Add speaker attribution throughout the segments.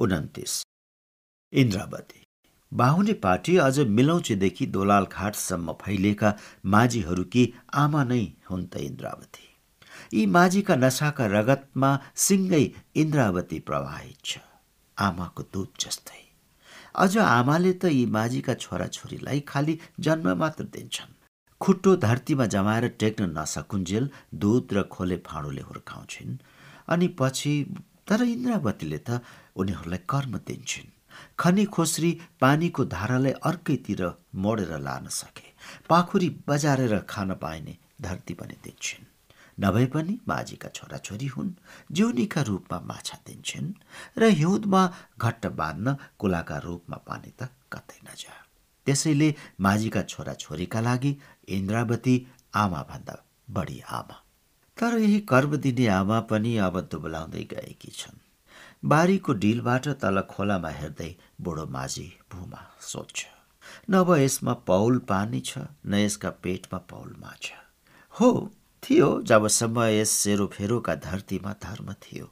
Speaker 1: उन्तिस। इन्द्रावती बाहुने पार्टी अझ मिलौचेदेखि दोलाल घाटसम्म फैलिएका माझीहरूकी आमा नै हुन् त इन्द्रावती। यी माझीका नसाका रगतमा सिङ्गै इन्द्रावती प्रवाहित छ आमाको दुध जस्तै। अझ आमाले त यी माझीका छोराछोरीलाई खालि जन्म मात्र दिन्छन्। खुट्टो धरतीमा जमाएर टेक्न नसकुन्जेल दुध र खोले फाँडोले हुर्काउँछिन्। अनि पछि तर इन्द्रावतीले त उनीहरूलाई कर्म दिन्छन्। खनी खोस्री पानीको धारालाई अर्कैतिर मोडेर लान सके पाखुरी बजारेर खान पाइने धरती पनि दिन्छन्। नभए पनि माझीका छोराछोरी हुन् जिउनीका रूपमा माछा दिन्छन् र हिउँदमा घट्ट बाँध्न कुलाका रूपमा पानी त कतै नजा। त्यसैले माझीका छोराछोरीका लागि इन्द्रावती आमाभन्दा बढी आमा। तर यही कर्म दिने आमा पनि अब दुबलाउँदै गएकी छन्। बारीको डिलबाट तल खोलामा हेर्दै बुढो माझी भूमा सोध्छ नभ यसमा पौल पानी छ न यसका पेटमा पौल माछा हो थियो जबसम्म यस सेरोफेरोका धरतीमा धर्म थियो।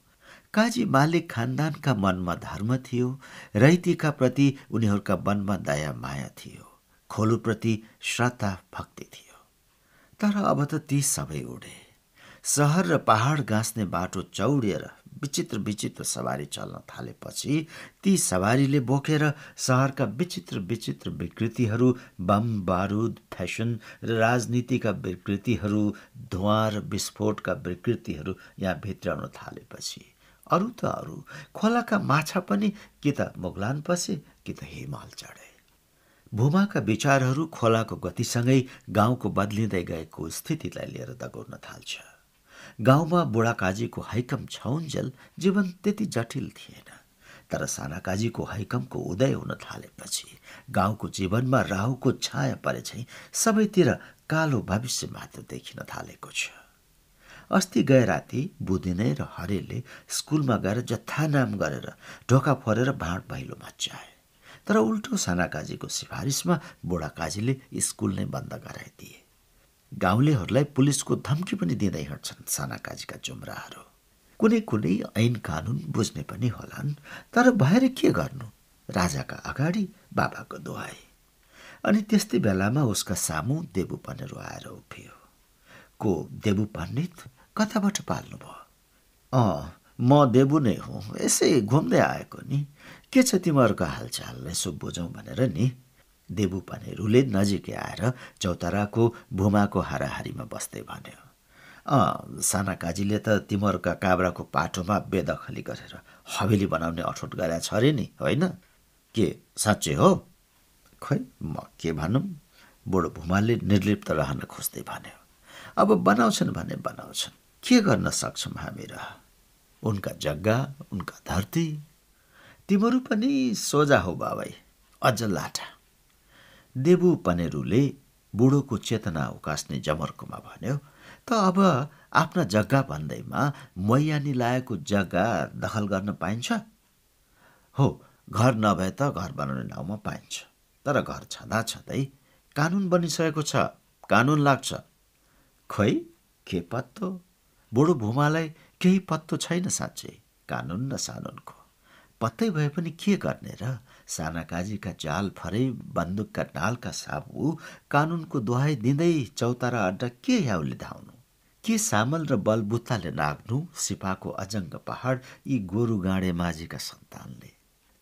Speaker 1: काजी मालिक खानदानका मनमा धर्म थियो रैतीका प्रति उनीहरूका मनमा दया माया थियो खोलुप्रति श्रद्धा भक्ति थियो। तर अब त ती सबै उडे। सहर र पहाड गाँस्ने बाटो चौडिएर विचित्र विचित्र सवारी चल्न थालेपछि ती सवारीले बोकेर सहरका विचित्र विचित्र विकृतिहरू बम बारुद फेसन र राजनीतिका विकृतिहरू धुवा र विस्फोटका विकृतिहरू यहाँ भित्राउन थालेपछि अरू त अरू। खोलाका माछा पनि कि त मुगलान पसे कि त हिमाल चढे। भूमाका विचारहरू खोलाको गतिसँगै गाउँको बदलिँदै गएको स्थितिलाई लिएर दगोर्न थाल्छ। गाउँमा बुढाकाजीको हैकम छौन्जेल जीवन त्यति जटिल थिएन। तर सानाकाजीको हैकमको उदय हुन थालेपछि गाउँको जीवनमा राहुको छाया परे चाहिँ सबैतिर कालो भविष्य मात्र देखिन थालेको छ। अस्ति गए राति बुदिने र हरेलले स्कुलमा गएर जथा नाम गरेर ढोका फोरेर भाँड भैलो मचाए तर उल्टो सानाकाजीको सिफारिसमा बुढाकाजीले स्कुल नै बन्द गराइदिए। गाउँलेहरूलाई पुलिसको धम्की पनि दिँदै हिँड्छन् साना काजीका जुम्राहरू। कुनै कुनै ऐन कानुन बुझ्ने पनि होलान् तर भएर के गर्नु? राजाका अगाडि बाबाको दोहाई। अनि त्यस्तै बेलामा उसका सामु देबु पनेरो आएर उभियो को देबु पण्डित कताबाट पाल्नुभयो? अँ म देबु नै हुँ यसै घुम्दै आएको नि। के छ तिमीहरूको हालचाल यसो बुझौँ भनेर नि? देबु पनेरुले नजिकै आएर चौताराको भूमाको हाराहारीमा बस्दै भन्यो। अँ साना काजीले त तिमीहरूका काब्राको पाटोमा बेदखली गरेर हवेली बनाउने अठोट गरेका छ अरे नि होइन? के साँच्चै हो? खै म के भनौँ? बुढो भूमाले निर्लिप्त रहन खोज्दै भन्यो। अब बनाउँछन् भने बनाउँछन्। के गर्न सक्छौँ हामी र? उनका जग्गा उनका धरती। तिमीहरू पनि सोझा हो बाबाई अझ लाटा। देबु पनेरुले बुढोको चेतना उकास्ने जमर्कोमा भन्यो त अब आफ्ना जग्गा भन्दैमा मैयानी लाएको जग्गा दखल गर्न पाइन्छ? हो घर नभए त घर बनाउने नाउँमा पाइन्छ तर घर छँदा छँदै कानुन बनिसकेको छ कानुन लाग्छ। खै के पत्तो? बुढो भूमालाई केही पत्तो छैन साँच्चै कानुन र सानुनको। पत्तै भए पनि के गर्ने र? साना काजीका चाल फरै बन्दुकका नालका साबु कानुनको दुहाई दिँदै चौतारा अड्डा के याउले धाउनु? के सामल र बलबुत्ताले नाग्नु? सिपाको अजङ्ग पहाड यी गोरु गाँडे माझीका सन्तानले।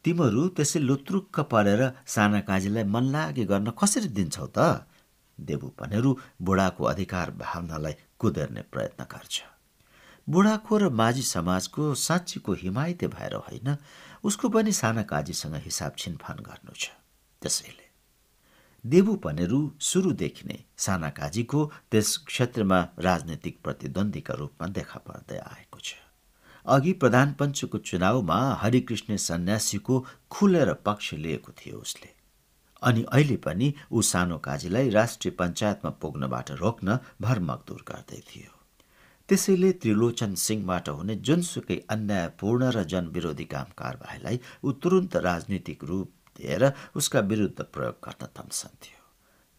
Speaker 1: तिमीहरू त्यसै लुत्रुक्क परेर साना काजीलाई मन लागे गर्न कसरी दिन्छौ त? देवु भनेर बुढाको अधिकार भावनालाई कुदेर्ने प्रयत्न गर्छ। बुढाको र माझी समाजको साँच्चीको हिमायते भएर होइन। उसको पनि साना काजीसँग हिसाब छिनफान गर्नु छ त्यसैले। देवु पनेरु सुरुदेखि नै साना काजीको त्यस क्षेत्रमा राजनैतिक प्रतिद्वन्दीका रूपमा देखा पर्दै आएको छ। अघि प्रधान पञ्चको चुनावमा हरिकृष्ण सन्यासीको खुलेर पक्ष लिएको थियो उसले। अनि अहिले पनि ऊ सानो काजीलाई राष्ट्रिय पञ्चायतमा पुग्नबाट रोक्न भरमकदुर गर्दै थियो। त्यसैले त्रिलोचन सिंहबाट हुने जुनसुकै अन्यायपूर्ण र जनविरोधी काम कारबाहीलाई ऊ तुरुन्त राजनीतिक रूप दिएर उसका विरुद्ध प्रयोग गर्न तम्सन्थ्यो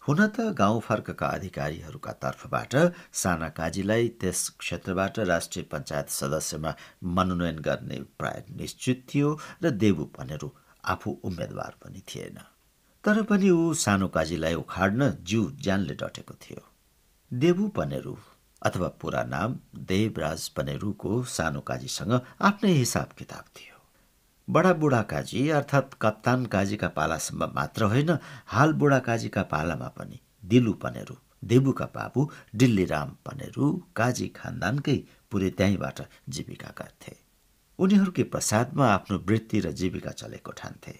Speaker 1: हुन त गाउँ फर्कका अधिकारीहरूका तर्फबाट साना काजीलाई त्यस क्षेत्रबाट राष्ट्रिय पञ्चायत सदस्यमा मनोनयन गर्ने प्राय निश्चित थियो र देवु पनेरू आफू उम्मेद्वार पनि थिएन। तर पनि ऊ सानो काजीलाई उखाड्न जिउ ज्यानले डटेको थियो। देवु पनेरू अथवा पुरा नाम देवराज पनेरूको सानो काजीसँग आफ्नै हिसाब किताब थियो। बडा बुढा काजी अर्थात् कप्तान काजीका पालासम्म मात्र होइन हाल बुढा काजीका पालामा पनि दिलु पनेरू देबुका बाबु डिल्लीराम पनेरू काजी खानदानकै पुरै त्यहीँबाट जीविका गर्थे। उनीहरूकै प्रसादमा आफ्नो वृत्ति र जीविका चलेको ठान्थे।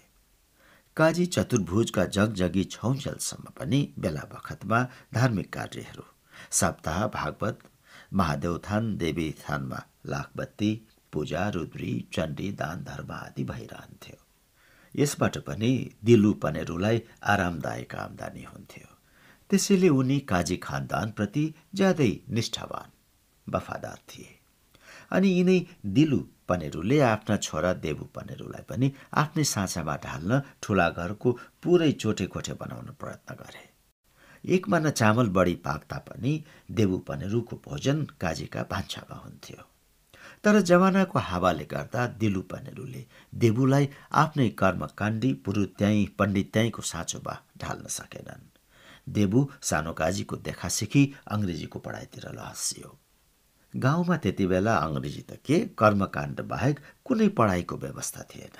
Speaker 1: काजी चतुर्भुजका जगजगी छौन्जेलसम्म पनि बेला बखतमा धार्मिक कार्यहरू सप्ताह भागवत महादेवथान देवी थानमा लाखबत्ती पूजा रुद्री चण्डी दान धर्म आदि भइरहन्थ्यो। यसबाट पनि दिलु पनेरूलाई आरामदायक आमदानी हुन्थ्यो। त्यसैले उनी काजी खानदानप्रति ज्यादै निष्ठावान वफादार थिए। अनि यिनै दिलु पनेरूले आफ्ना छोरा देवु पनेरूलाई पनि आफ्नै साँचामा ढाल्न ठुला घरको पुरै चोटे कोठे बनाउन प्रयत्न गरे। एक माना चामल बढी पाक्दा पनि देवु पनेरूको भोजन काजीका भान्सामा हुन्थ्यो। तर जमानाको हावाले गर्दा दिलु पनेरूले देबुलाई आफ्नै कर्मकाण्डी पुरुत्याई पण्डित्याईको साँचो बा ढाल्न सकेनन्। देबु सानो काजीको देखासेखी अङ्ग्रेजीको पढाइतिर लहसियो। गाउँमा त्यति बेला अङ्ग्रेजी त के कर्मकाण्ड बाहेक कुनै पढाइको व्यवस्था थिएन।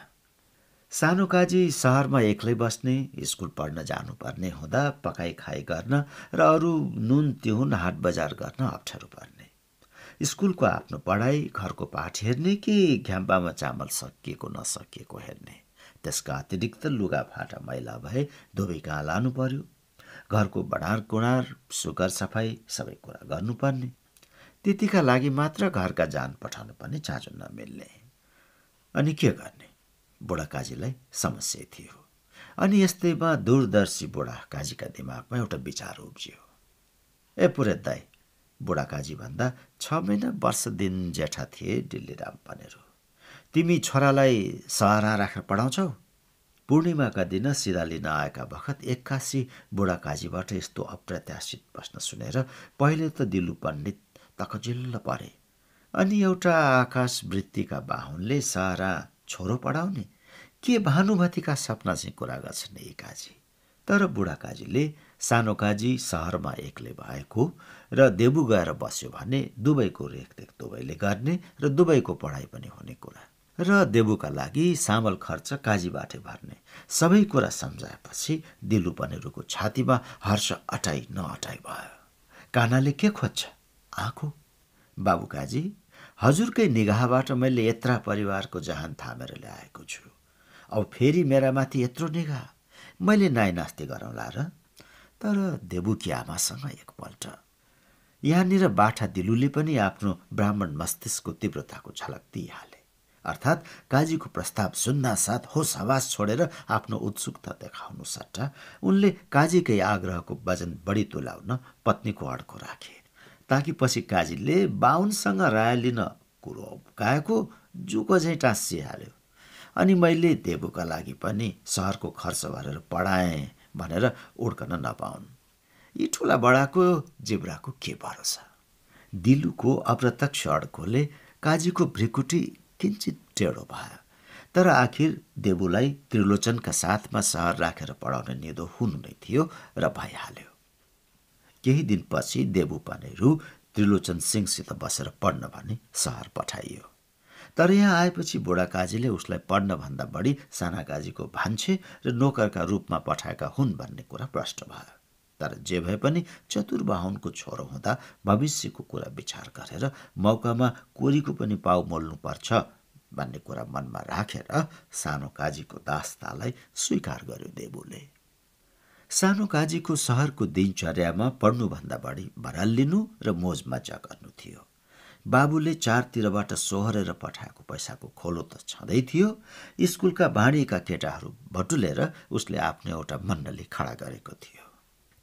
Speaker 1: सानो काजी सहरमा एक्लै बस्ने स्कुल पढ्न जानुपर्ने हुँदा पकाइ खाइ गर्न र अरू नुन तिहुन हाट बजार गर्न अप्ठ्यारो पर्ने। स्कुलको आफ्नो पढाइ घरको पाठ हेर्ने कि घ्याम्पामा चामल सकिएको नसकिएको हेर्ने। त्यसका अतिरिक्त लुगा फाटा मैला भए धोबी कहाँ लानु पर्यो? घरको बढार कुँडार सुगर सफाई सबै कुरा गर्नुपर्ने। त्यतिका लागि मात्र घरका जान पठाउनु पनि चाँजो नमिल्ने। अनि के गर्ने? बुढा काजीलाई समस्या थियो। अनि यस्तैमा दूरदर्शी बुढा काजीका दिमागमा एउटा विचार उब्जियो। ए पुरे दाई बुढाकाजीभन्दा छ महिना वर्ष दिन जेठा थिए डिल्लीराम पनेरो। तिमी छोरालाई सहारा राखेर पढाउँछौ? पूर्णिमाका दिन सिधा लिन आएका बखत एक्कासी बुढाकाजीबाट यस्तो अप्रत्याशित प्रश्न सुनेर पहिले त दिलु पण्डित तखजिल्ल परे। अनि एउटा आकाश वृत्तिका बाहुनले सहारा छोरो पढाउने? के भानुभतीका सपना चाहिँ कुरा गर्छन् यी काजी? तर बुढाकाजीले सानो काजी सहरमा एक्लै भएको र देबु गएर बस्यो भने दुबईको रेखदेख दुबईले गर्ने र दुबईको पढाइ पनि हुने कुरा। र देबुका लागि सामल खर्च काजीबाटै भर्ने। सबै कुरा सम्झाएपछि दिलु पनेरुको छातीमा हर्ष अटाइ नअटाइ भयो। कानाले के खोज्छ? आँखो? बाबु काजी हजुरकै निगाहबाट मैले यत्रा परिवारको जहान थामेर ल्याएको छु। अब फेरि मेरामाथि यत्रो निगाह। मैले नाइ नास्ति गरौँला र? तर देवुकी आमासँग एकपल्ट। यहाँनिर बाठा दिलुले पनि आफ्नो ब्राह्मण मस्तिष्कको तीव्रताको झलक दिइहाले। अर्थात् काजीको प्रस्ताव सुन्दा साथ होस हवास छोडेर आफ्नो उत्सुकता देखाउनु सट्टा उनले काजीकै आग्रहको वजन बढी तुलाउन पत्नीको अड्को राखे। ताकि पछि काजीले बाहुनसँग राय लिन कुरो गाएको जुको झैँ टाँसिहाल्यो अनि मैले देवुका लागि पनि सहरको खर्च भरेर पढाएँ भनेर उड्कन नपाउन्। यी ठुला बडाको जिब्राको के भरोसा? दिलुको अप्रत्यक्ष अड्कोले काजीको भ्रिकुटी किन्चित टेढो भयो। तर आखिर देवुलाई त्रिलोचनका साथमा सहर राखेर पढाउने निदो हुनु नै थियो र भइहाल्यो। केही दिनपछि देवु त्रिलोचन सिंहसित बसेर पढ्न भने सहर पठाइयो। तर यहाँ आएपछि बुढा काजीले उसलाई पढ्नभन्दा बढी साना काजीको भान्से र नोकरका रूपमा पठाएका हुन् भन्ने कुरा प्रष्ट भयो। तर जे भए पनि चतुर्बाहुनको छोरो हुँदा भविष्यको कुरा विचार गरेर मौकामा कोरीको पनि पाउ मोल्नुपर्छ भन्ने कुरा मनमा राखेर सानो काजीको दास्तालाई स्वीकार गर्यो देवुले। सानो काजीको सहरको दिनचर्यामा पढ्नुभन्दा बढी भरालिनु र मोज मजा गर्नु थियो। बाबुले चारतिरबाट सोहरेर पठाएको पैसाको खोलो त छँदै थियो। स्कुलका बाँडिएका केटाहरू भटुलेर उसले आफ्नो एउटा मण्डली खडा गरेको थियो।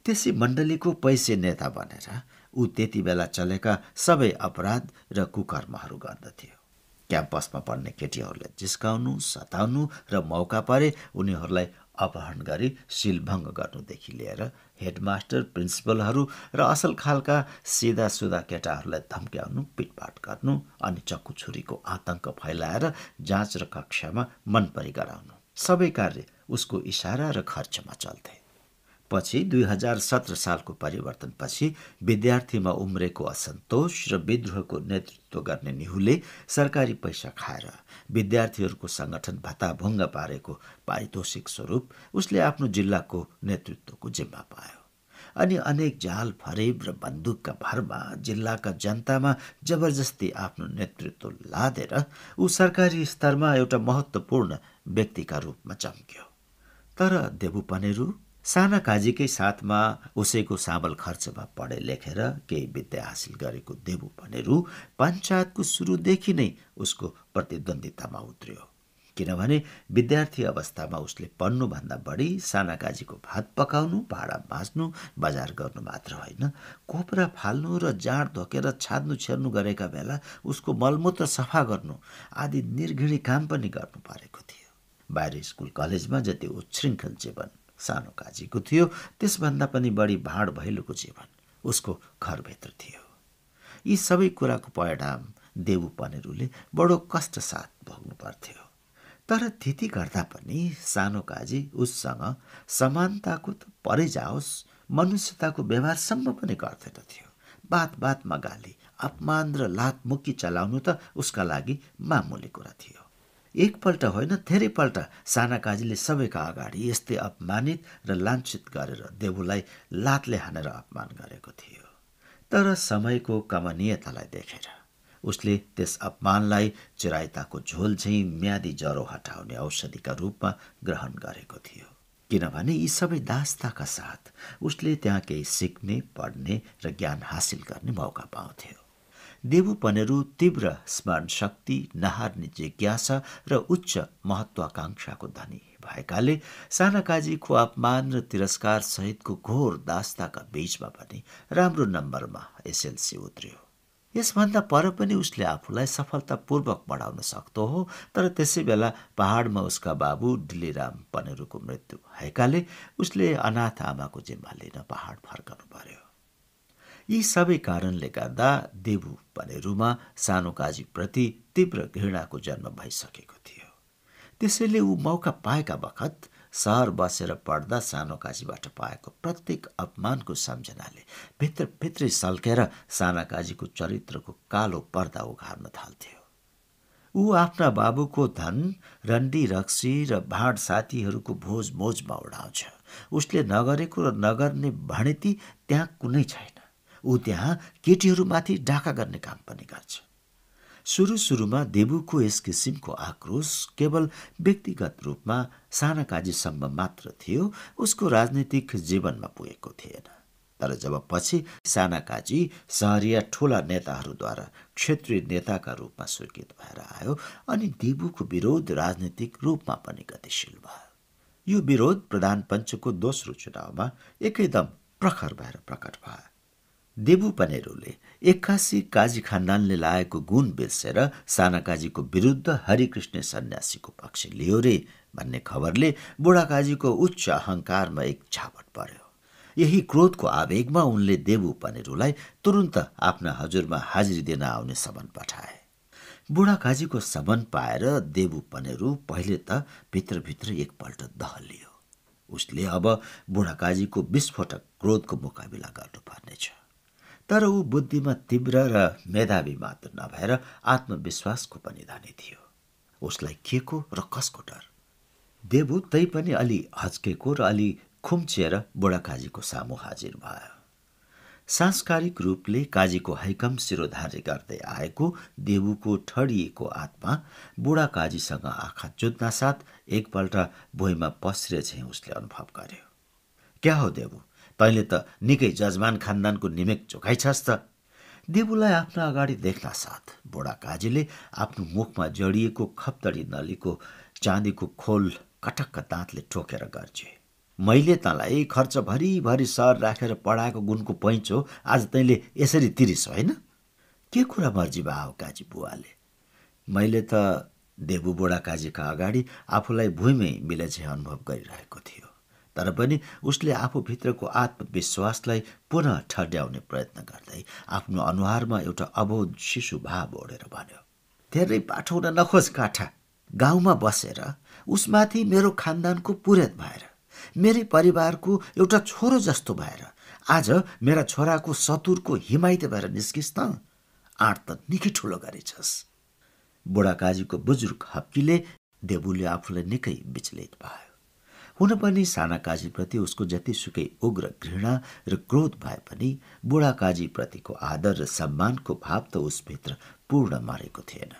Speaker 1: त्यसै मण्डलीको पैसे नेता बनेर ऊ त्यति बेला चलेका सबै अपराध र कुकर्महरू गर्दथ्यो। क्याम्पसमा पढ्ने केटीहरूलाई जिस्काउनु सताउनु र मौका परे उनीहरूलाई अपहरण गरी शिलभङ्ग गर्नुदेखि लिएर हेडमास्टर प्रिन्सिपलहरू र असल खालका सिधा सुधा केटाहरूलाई धम्क्याउनु पिटपाट गर्नु अनि चक्कु छुरीको आतंक फैलाएर जाँच र कक्षामा मनपरी गराउनु। सबै कार्य उसको इसारा र खर्चमा चल्थे। पछि दुई हजार सत्र सालको परिवर्तनपछि विद्यार्थीमा उम्रेको असन्तोष र विद्रोहको नेतृत्व गर्ने निहुले सरकारी पैसा खाएर विद्यार्थीहरूको सङ्गठन भत्ताभङ्ग पारेको पारितोषिक स्वरूप उसले आफ्नो जिल्लाको नेतृत्वको जिम्मा पायो। अनि अनेक जाल फरेब र बन्दुकका भरमा जिल्लाका जनतामा जबरजस्ती आफ्नो नेतृत्व लादेर ऊ सरकारी स्तरमा एउटा महत्त्वपूर्ण व्यक्तिका रूपमा चम्क्यो। तर देवु पनेरू साना काजीकै साथमा उसैको साबल खर्चमा पढे लेखेर केही विद्या हासिल गरेको देवु भनेरू पञ्चायतको सुरुदेखि नै उसको प्रतिद्वन्दितामा उत्रियो। किनभने विद्यार्थी अवस्थामा उसले पढ्नुभन्दा बढी साना काजीको भात पकाउनु भाडा बाँच्नु बजार गर्नु मात्र होइन कोपरा फाल्नु र जाँड धोकेर छाड्नु छेर्नु गरेका बेला उसको मलमूत्र सफा गर्नु आदि निर्घिणी काम पनि गर्नु परेको थियो। बाहिर स्कुल कलेजमा जति उच्छृङ्खल जीवन सानो काजीको थियो। त्यसभन्दा पनि बढी भाँड भैलोको जीवन उसको घरभित्र थियो। यी सबै कुराको परिणाम देवु पनेरूले बडो कष्ट साथ भोग्नु पर्थ्यो। तर त्यति गर्दा पनि सानो काजी उससँग समानताको त परै जाओस् मनुष्यताको व्यवहारसम्म पनि गर्दैन थियो। बात बातमा गाली अपमान र लात मुक्की चलाउनु त उसका लागि मामुली कुरा थियो। एकपल्ट होइन धेरैपल्ट साना काजीले सबैका अगाडि यस्तै अपमानित र लाञ्छित गरेर देवुलाई लातले हानेर अपमान गरेको थियो। तर समयको कमनीयतालाई देखेर उसले त्यस अपमानलाई चिराइताको झोल झैँ म्यादी ज्वरो हटाउने औषधिका रूपमा ग्रहण गरेको थियो। किनभने यी सबै दास्ताका साथ उसले त्यहाँ केही सिक्ने पढ्ने र ज्ञान हासिल गर्ने मौका पाउँथ्यो। देवु पनेरू तीव्र स्मरण शक्ति नहार्ने जिज्ञासा र उच्च महत्वाकांक्षाको धनी भएकाले साना काजीको अपमान र तिरस्कार सहितको घोर दास्ताका बीचमा पनि राम्रो नम्बरमा एसएलसी उत्रियो। यसभन्दा पर पनि उसले आफूलाई सफलतापूर्वक बढाउन सक्दो हो तर त्यसै बेला पहाडमा उसका बाबु डिलिराम पनेरूको मृत्यु भएकाले उसले अनाथ आमाको जिम्मा लिन पहाड फर्कनु पर्यो। यी सबै कारणले गर्दा देवु पनेरुमा सानो काजीप्रति तीव्र घृणाको जन्म भइसकेको थियो। त्यसैले ऊ मौका पाएका बखत सहर बसेर पढ्दा सानो काजीबाट पाएको प्रत्येक अपमानको सम्झनाले भित्रभित्रै सल्केर साना काजीको चरित्रको कालो पर्दा उघार्न थाल्थ्यो। ऊ आफ्ना बाबुको धन रन्डी रक्सी र भाँड साथीहरूको भोज मोजमा उडाउँछ। उसले नगरेको र नगर्ने भणेती त्यहाँ कुनै छैन। ऊ त्यहाँ केटीहरूमाथि डाका गर्ने काम पनि गर्छ। सुरु सुरुमा देवुको यस किसिमको आक्रोश केवल व्यक्तिगत रूपमा साना काजीसम्म मात्र थियो उसको राजनैतिक जीवनमा पुगेको थिएन। तर जब पछि साना काजी सहरिया ठुला नेताहरूद्वारा क्षेत्रीय नेताका रूपमा स्वीकृत भएर आयो अनि देवुको विरोध राजनीतिक रूपमा पनि गतिशील भयो। यो विरोध प्रधान पञ्चको दोस्रो चुनावमा एकैदम प्रखर भएर प्रकट भयो। देवु पनेरूले एक्कासी काजी खानदानले लागेको गुण बिर्सेर साना काजीको विरुद्ध हरिकृष्ण सन्यासीको पक्ष लियो रे भन्ने खबरले बुढा काजीको उच्च अहङ्कारमा एक झापट पर्यो। यही क्रोधको आवेगमा उनले देवु पनेरूलाई तुरुन्त आफ्ना हजुरमा हाजिरी दिन आउने समन पठाए। बुढा काजीको समन पाएर देवु पनेरू पहिले त भित्रभित्र एकपल्ट दहलियो उसले अब बुढा काजीको विस्फोटक क्रोधको मुकाबिला गर्नुपर्नेछ। तर ऊ बुद्धिमा तीव्र र मेधावी मात्र नभएर आत्मविश्वासको पनि धनी थियो। उसलाई के को र कसको डर? देवु तै पनि अलि हच्केको र अलि खुम्चिएर बुढा काजीको सामु हाजिर भयो। सांस्कारिक रूपले काजीको हैकम शिरोधार्य गर्दै आएको देवुको ठडिएको आत्मा बुढा काजीसँग आँखा जुत्न साथ एकपल्ट भुइँमा पस्रे चाहिँ उसले अनुभव गर्यो। क्या हो देवु? तैँले त निकै जजमान खानदानको निमेक चोखाइछस् त। देवुलाई आफ्नो अगाडि देख्न साथ बुढा काजीले आफ्नो मुखमा जडिएको खप्तडी नलीको चाँदीको खोल कटक्क दाँतले ठोकेर गर्छे मैले तँलाई खर्च भरिभरि सर राखेर पढाएको गुणको पैँचो आज तैँले यसरी तिरिस होइन? के कुरा मर्जी भयो काजी बुवाले? मैले त देवु बुढा काजीका अगाडि आफूलाई भुइँमै मिलेझै अनुभव गरिरहेको थियो। तर पनि उसले आफूभित्रको आत्मविश्वासलाई पुनः ठड्याउने प्रयत्न गर्दै आफ्नो अनुहारमा एउटा अबोध शिशु भाव ओढेर भन्यो धेरै पाठाउन नखोज काठा। गाउँमा बसेर उसमाथि मेरो खानदानको पुरेत भएर मेरै परिवारको एउटा छोरो जस्तो भएर आज मेरा छोराको सतुरको हिमायत भएर निस्किस् त। आँट त निकै ठुलो गरेछस्। बुढाकाजीको बुजुर्ग हप्कीले देबुले आफूलाई निकै विचलित भयो। हुन पनि साना काजीप्रति उसको जतिसुकै उग्र घृणा र क्रोध भए पनि बुढा काजीप्रतिको आदर र सम्मानको भाव त उसभित्र पूर्ण मरेको थिएन।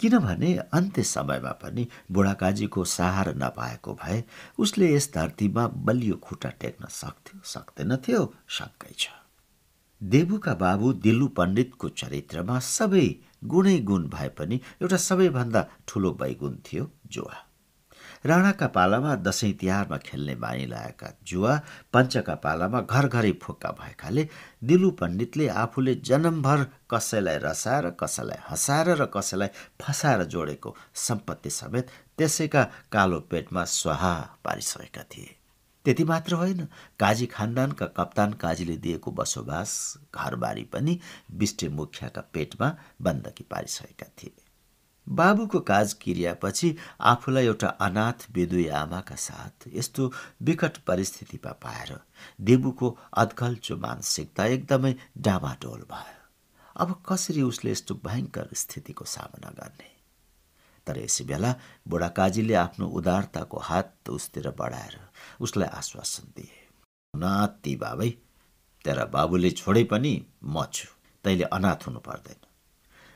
Speaker 1: किनभने अन्त्य समयमा पनि बुढाकाजीको सहारा नपाएको भए उसले यस धरतीमा बलियो खुट्टा टेक्न सक्थ्यो सक्दैनथ्यो शक्कै छ। देवुका बाबु दिल्लु पण्डितको चरित्रमा सबै गुणै गुण भए पनि एउटा सबैभन्दा ठुलो वैगुण थियो जुवा। राणाका पालामा दसैँ तिहारमा खेल्ने बानी लगाएका जुवा पञ्चका पालामा घर घरै फुक्का भएकाले दिलु पण्डितले आफूले जन्मभर कसैलाई रसाएर कसैलाई हँसाएर र कसैलाई फसाएर जोडेको सम्पत्ति समेत त्यसैका कालो पेटमा स्वाहा पारिसकेका थिए। त्यति मात्र होइन काजी खानदानका कप्तान काजीले दिएको बसोबास घरबारी पनि बिष्टे मुखियाका पेटमा बन्दकी पारिसकेका थिए। बाबुको काज क्रियापछि आफूलाई एउटा अनाथ विदुई आमाका साथ यस्तो विकट परिस्थितिमा पाएर देबुको अद्कल्चो मानसिकता एकदमै डामाडोल भयो। अब कसरी उसले यस्तो भयङ्कर स्थितिको सामना गर्ने? तर यसै बेला बुढाकाजीले आफ्नो उदारताको हात उसतिर बढाएर उसलाई आश्वासन दिए नाति बाबै तेरा बाबुले छोडे पनि म छु। तैँले अनाथ हुनु पर्दैन।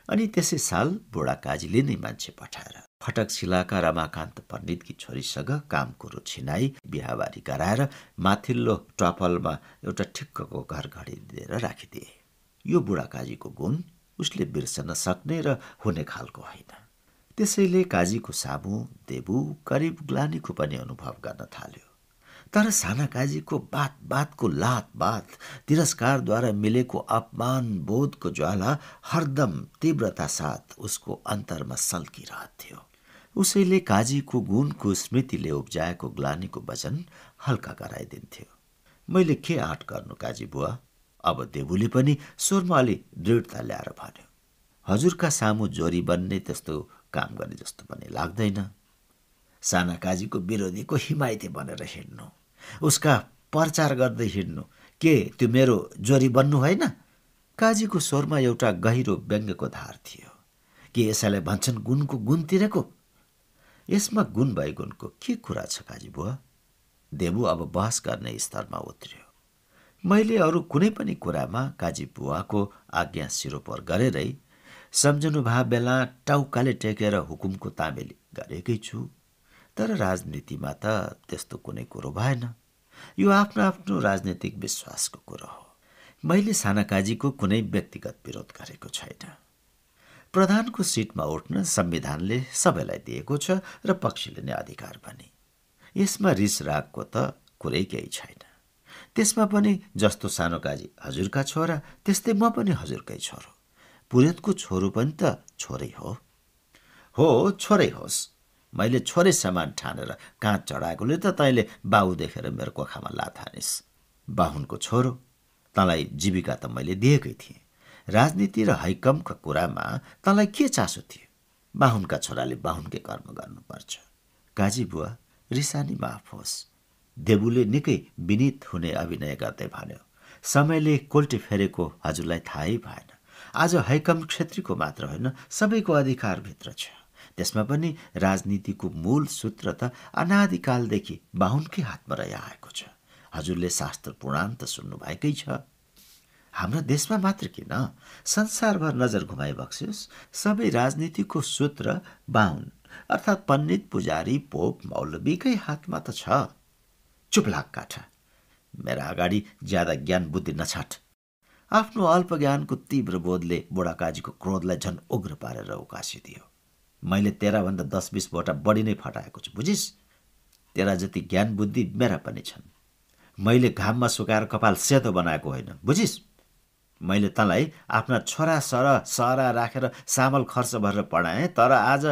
Speaker 1: अनि त्यसै साल बुढा काजीले नै मान्छे पठाएर फटक शिलाका रमाकान्त पण्डितकी छोरीसँग काम कुरो छिनाई बिहाबारी गराएर माथिल्लो टपलमा एउटा ठिक्कको घर घडी दिएर राखिदिए। यो बुढा काजीको गुण उसले बिर्सन सक्ने र हुने खालको होइन। त्यसैले काजीको सामु देबु करिब ग्लानीको पनि अनुभव गर्न थाल्यो। तर साना काजीको बात बातको लात बात तिरस्कारद्वारा मिलेको अपमान बोधको ज्वाला हरदम तीव्रता साथ उसको अन्तरमा सल्किरहन्थ्यो। उसैले काजीको गुणको स्मृतिले उब्जाएको ग्लानीको वचन हल्का गराइदिन्थ्यो। मैले के आँट गर्नु काजी बुवा? अब देवुले पनि स्वरमा अलि दृढता ल्याएर भन्यो हजुरका सामु जोरी बन्ने त्यस्तो काम गर्ने जस्तो पनि लाग्दैन। साना काजीको विरोधीको हिमायती बनेर हिँड्नु। उसका प्रचार गर्दै हिँड्नु। के त्यो मेरो जोरी बन्नु होइन? काजीको स्वरमा एउटा गहिरो व्यङ्गको धार थियो। के यसैलाई भन्छन् गुणको गुणतिरको यसमा गुण गुणको के कुरा छ काजी बुवा? देवु अब बहस गर्ने स्तरमा उत्रियो। मैले अरू कुनै पनि कुरामा काजी बुवाको आज्ञा सिरोपर गरेरै सम्झनु भए बेला टाउकाले टेकेर हुकुमको तामेली गरेकै छु। तर राजनीतिमा त त्यस्तो कुनै कुरो भएन। यो आफ्नो आफ्नो राजनैतिक विश्वासको कुरो हो। मैले सानाकाजीको कुनै व्यक्तिगत विरोध गरेको छैन। प्रधानको सिटमा उठ्न संविधानले सबैलाई दिएको छ र पक्षीले नै अधिकार पनि यसमा रिस रागको त कुरै केही छैन। त्यसमा पनि जस्तो सानो काजी हजुरका छोरा त्यस्तै म पनि हजुरकै छोरो। पुरेतको छोरो पनि त छोरै हो। हो छोरै होस्। मैले छोरे सामान ठानेर काँच चढाएकोले त तैँले बाउ देखेर मेरो कोखामा लात हानिस् बाहुनको छोरो तँलाई जीविका त मैले दिएकै थिएँ। राजनीति र हैकमका कुरामा तँलाई के चासो थियो? बाहुनका छोराले बाहुनकै कर्म गर्नुपर्छ। काजी बुवा रिसानी माफ होस्। देबुले निकै विनित हुने अभिनय गर्दै भन्यो समयले कोल्टी फेरेको हजुरलाई थाहै भएन। आज हैकम क्षेत्रीको मात्र होइन सबैको अधिकारभित्र छ। त्यसमा पनि राजनीतिको मूल सूत्र त अनादिकालदेखि बाहुनकै हातमा रहिआएको छ। हजुरले शास्त्र पुराण त सुन्नुभएकै छ। हाम्रो देशमा मात्र किन? संसारभर नजर घुमाइ बक्सियोस्। सबै राजनीतिको सूत्र बाहुन अर्थात् पण्डित पुजारी पोप मौलवीकै हातमा त छ। चुपलाक काठा। मेरा अगाडि ज्यादा ज्ञान बुद्धि नछाट। आफ्नो अल्प ज्ञानको तीव्र बोधले बुढाकाजीको क्रोधलाई झन् उग्र पारेर उकासिदियो। मैले तेह्रभन्दा दस बिस वटा बढी नै फटाएको छु बुझिस्? तेरा जति ज्ञान बुद्धि मेरा पनि छन्। मैले घाममा सुकाएर कपाल सेतो बनाएको होइन बुझिस्? मैले तँलाई आफ्ना छोरा सर सहरा राखेर सामल खर्च भरेर पढाएँ तर आज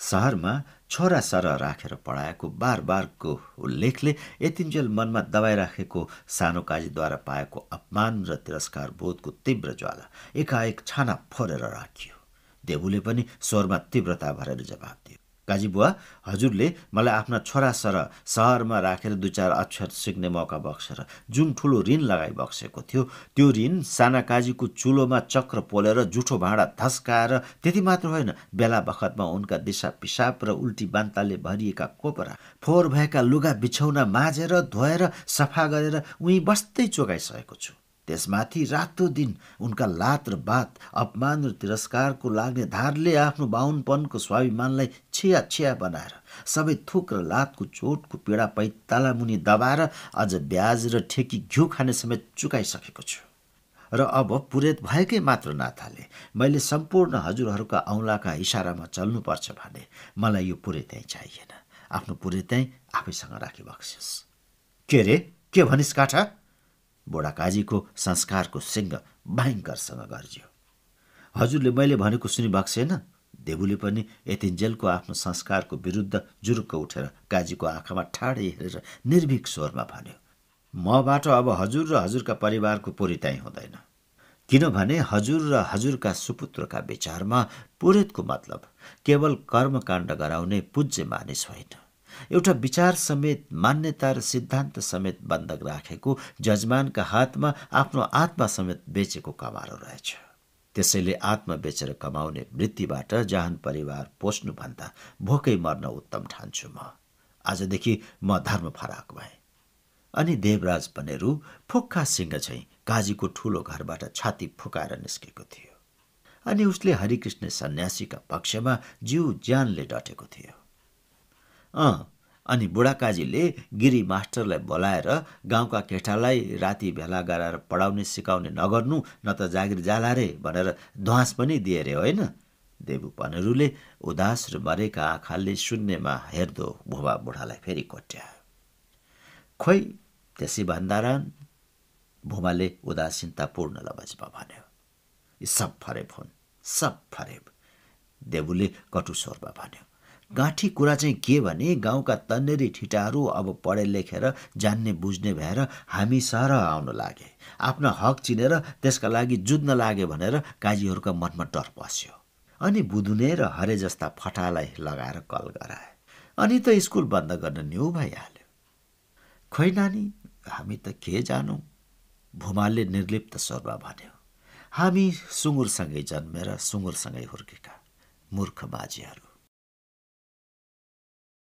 Speaker 1: सहरमा छोरा सरह राखेर पढाएको बार बारको उल्लेखले यतिन्जेल मनमा दबाइराखेको सानो काजीद्वारा पाएको अपमान र तिरस्कार बोधको तीव्र ज्वाला एकाएक छाना फोरेर राखियो। देवुले पनि स्वरमा तीव्रता भरेर जवाब दियो। काजी बुवा हजुरले मलाई आफ्ना छोरा सर सहरमा राखेर दुई चार अक्षर सिक्ने मौका बक्सेर जुन ठुलो ऋण लगाइ बक्सेको थियो त्यो ऋण साना काजीको चुलोमा चक्र पोलेर जुठो भाँडा धस्काएर त्यति मात्र होइन बेला बखतमा उनका दिशा पिसाब र उल्टी बान्ताले भरिएका कोपरा फोहोर भएका लुगा बिछौना माझेर धोएर सफा गरेर उहीँ बस्दै चोगाइसकेको छु। त्यसमाथि रातो दिन उनका लात र बात अपमान र तिरस्कारको लाग्ने धारले आफ्नो बाहुनपनको स्वाभिमानलाई छिया छिया बनाएर सबै थुक र लातको चोटको पीडा पैताला मुनि दबाएर अझ ब्याज र ठेकी घिउ खाने समेत चुकाइसकेको छु। र अब पुरेत भएकै मात्र नाताले मैले सम्पूर्ण हजुरहरूका औँलाका इसारामा चल्नुपर्छ भने मलाई यो पुरेत्याइ चाहिएन। आफ्नो पुरेत्याइ आफैसँग राखी के रे? के भनिस् काठा? बुढाकाजीको संस्कारको सिंह भयङ्करसँग गर्जियो। हजुरले मैले भनेको सुनिबक्सेन देवुले पनि यतिन्जेलको आफ्नो संस्कारको विरुद्ध जुरुक्क उठेर काजीको आँखामा ठाडै हेरेर निर्भीक स्वरमा भन्यो मबाट अब हजुर र हजुरका परिवारको पुरिताइ हुँदैन। किनभने हजुर र हजुरका सुपुत्रका विचारमा पुरेतको मतलब केवल कर्मकाण्ड गराउने पूज्य मानिस होइन। एउटा विचार समेत मान्यता र सिद्धान्त समेत बन्धक राखेको जजमानका हातमा आफ्नो आत्मा समेत बेचेको कमारो रहेछ। त्यसैले आत्मा बेचेर कमाउने वृत्तिबाट जहान परिवार पोस्नुभन्दा भोकै मर्न उत्तम ठान्छु म। आजदेखि म धर्म फराक भएँ। अनि देवराज पनेरू फुक्का सिंह चाहिँ काजीको ठुलो घरबाट छाती फुकाएर निस्केको थियो। अनि उसले हरिकृष्ण सन्यासीका पक्षमा जिउ ज्यानले डटेको थियो। अँ। अनि बुढाकाजीले गिरी मास्टरलाई बोलाएर गाउँका केटालाई राति भेला गराएर पढाउने सिकाउने नगर्नु न त जागिर जाला रे भनेर ध्वास पनि दिए रे होइन। देवु पनेरूले उदास र मरेका आँखाले शून्यमा हेर्दो भुवा बुढालाई फेरि कोट्यायो खोइ त्यसै भन्दारान? भुमाले उदासीनतापूर्ण लवजमा भन्यो। सब फरेब हुन् सब फरेब। देवुले कटु स्वरमा भन्यो। गाँठी कुरा चाहिँ के भने गाउँका तन्नेरी ठिटाहरू अब पढे लेखेर जान्ने बुझ्ने भएर हामी सर आउन लागे। आफ्नो हक चिनेर त्यसका लागि जुझ्न लागे भनेर काजीहरूका मनमा डर पस्यो। अनि बुदुने र हरे जस्ता फटालाई लगाएर कल गराए। अनि त स्कुल बन्द गर्न न्यु भइहाल्यो। खोइ नानी हामी त के जानौँ? भुमालले निर्लिप्त स्वरमा भन्यो। हामी सुँगुरसँगै जन्मेर सुँगुरसँगै हुर्केका मूर्ख बाजेहरू